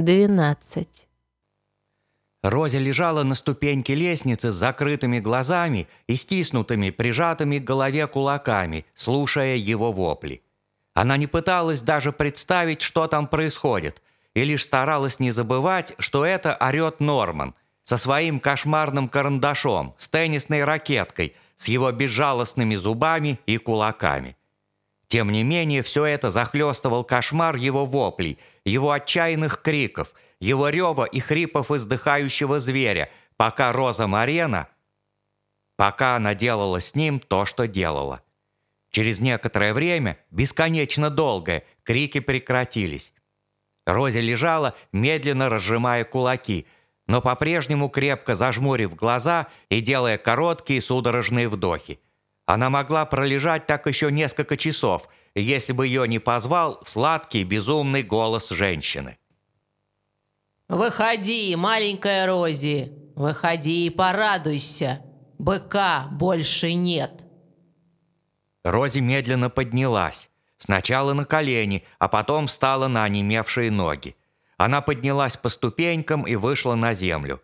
12. Рози лежала на ступеньке лестницы с закрытыми глазами и стиснутыми, прижатыми к голове кулаками, слушая его вопли. Она не пыталась даже представить, что там происходит, и лишь старалась не забывать, что это орет Норман со своим кошмарным карандашом, с теннисной ракеткой, с его безжалостными зубами и кулаками. Тем не менее, все это захлестывал кошмар его воплей, его отчаянных криков, его рева и хрипов издыхающего зверя, пока Роза Марена, пока она делала с ним то, что делала. Через некоторое время, бесконечно долгое, крики прекратились. Рози лежала, медленно разжимая кулаки, но по-прежнему крепко зажмурив глаза и делая короткие судорожные вдохи. Она могла пролежать так еще несколько часов, если бы ее не позвал сладкий безумный голос женщины. «Выходи, маленькая Рози, выходи и порадуйся. Быка больше нет». Рози медленно поднялась. Сначала на колени, а потом встала на онемевшие ноги. Она поднялась по ступенькам и вышла на землю.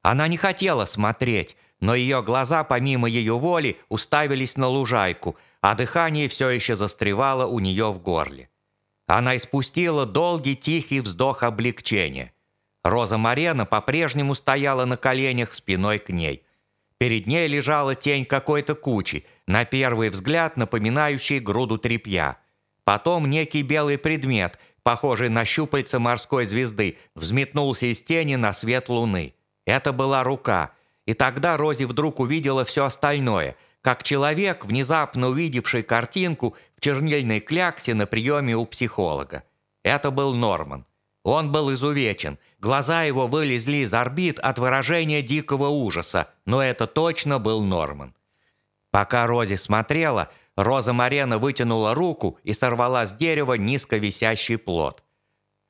Она не хотела смотреть, но ее глаза, помимо ее воли, уставились на лужайку, а дыхание все еще застревало у нее в горле. Она испустила долгий тихий вздох облегчения. Роза Марена по-прежнему стояла на коленях спиной к ней. Перед ней лежала тень какой-то кучи, на первый взгляд напоминающей груду тряпья. Потом некий белый предмет, похожий на щупальца морской звезды, взметнулся из тени на свет луны. Это была рука – и тогда Рози вдруг увидела все остальное, как человек, внезапно увидевший картинку в чернильной кляксе на приеме у психолога. Это был Норман. Он был изувечен, глаза его вылезли из орбит от выражения дикого ужаса, но это точно был Норман. Пока Рози смотрела, Роза Марена вытянула руку и сорвала с дерева низко висящий плод.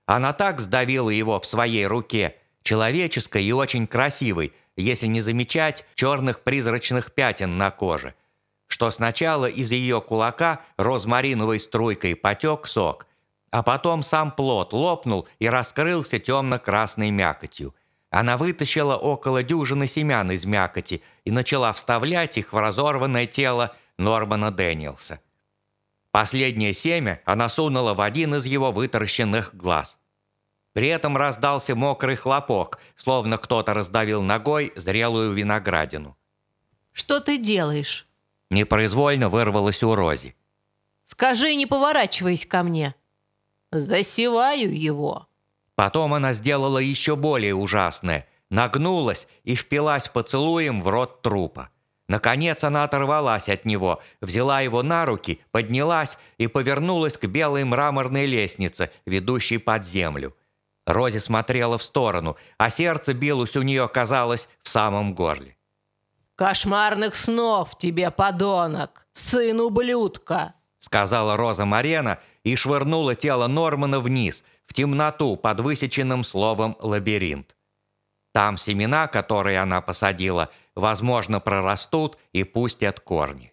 Она так сдавила его в своей руке, человеческой и очень красивой, если не замечать черных призрачных пятен на коже, что сначала из ее кулака розмариновой струйкой потек сок, а потом сам плод лопнул и раскрылся темно-красной мякотью. Она вытащила около дюжины семян из мякоти и начала вставлять их в разорванное тело Нормана Дэниелса. Последнее семя она сунула в один из его вытаращенных глаз. При этом раздался мокрый хлопок, словно кто-то раздавил ногой зрелую виноградину. «Что ты делаешь?» Непроизвольно вырвалось у Рози. «Скажи, не поворачивайся ко мне». «Засеваю его». Потом она сделала еще более ужасное. Нагнулась и впилась поцелуем в рот трупа. Наконец она оторвалась от него, взяла его на руки, поднялась и повернулась к белой мраморной лестнице, ведущей под землю. Рози смотрела в сторону, а сердце билось у нее, казалось, в самом горле. «Кошмарных снов тебе, подонок! Сын ублюдка!» сказала Роза Марена и швырнула тело Нормана вниз, в темноту под высеченным словом «лабиринт». Там семена, которые она посадила, возможно, прорастут и пустят корни.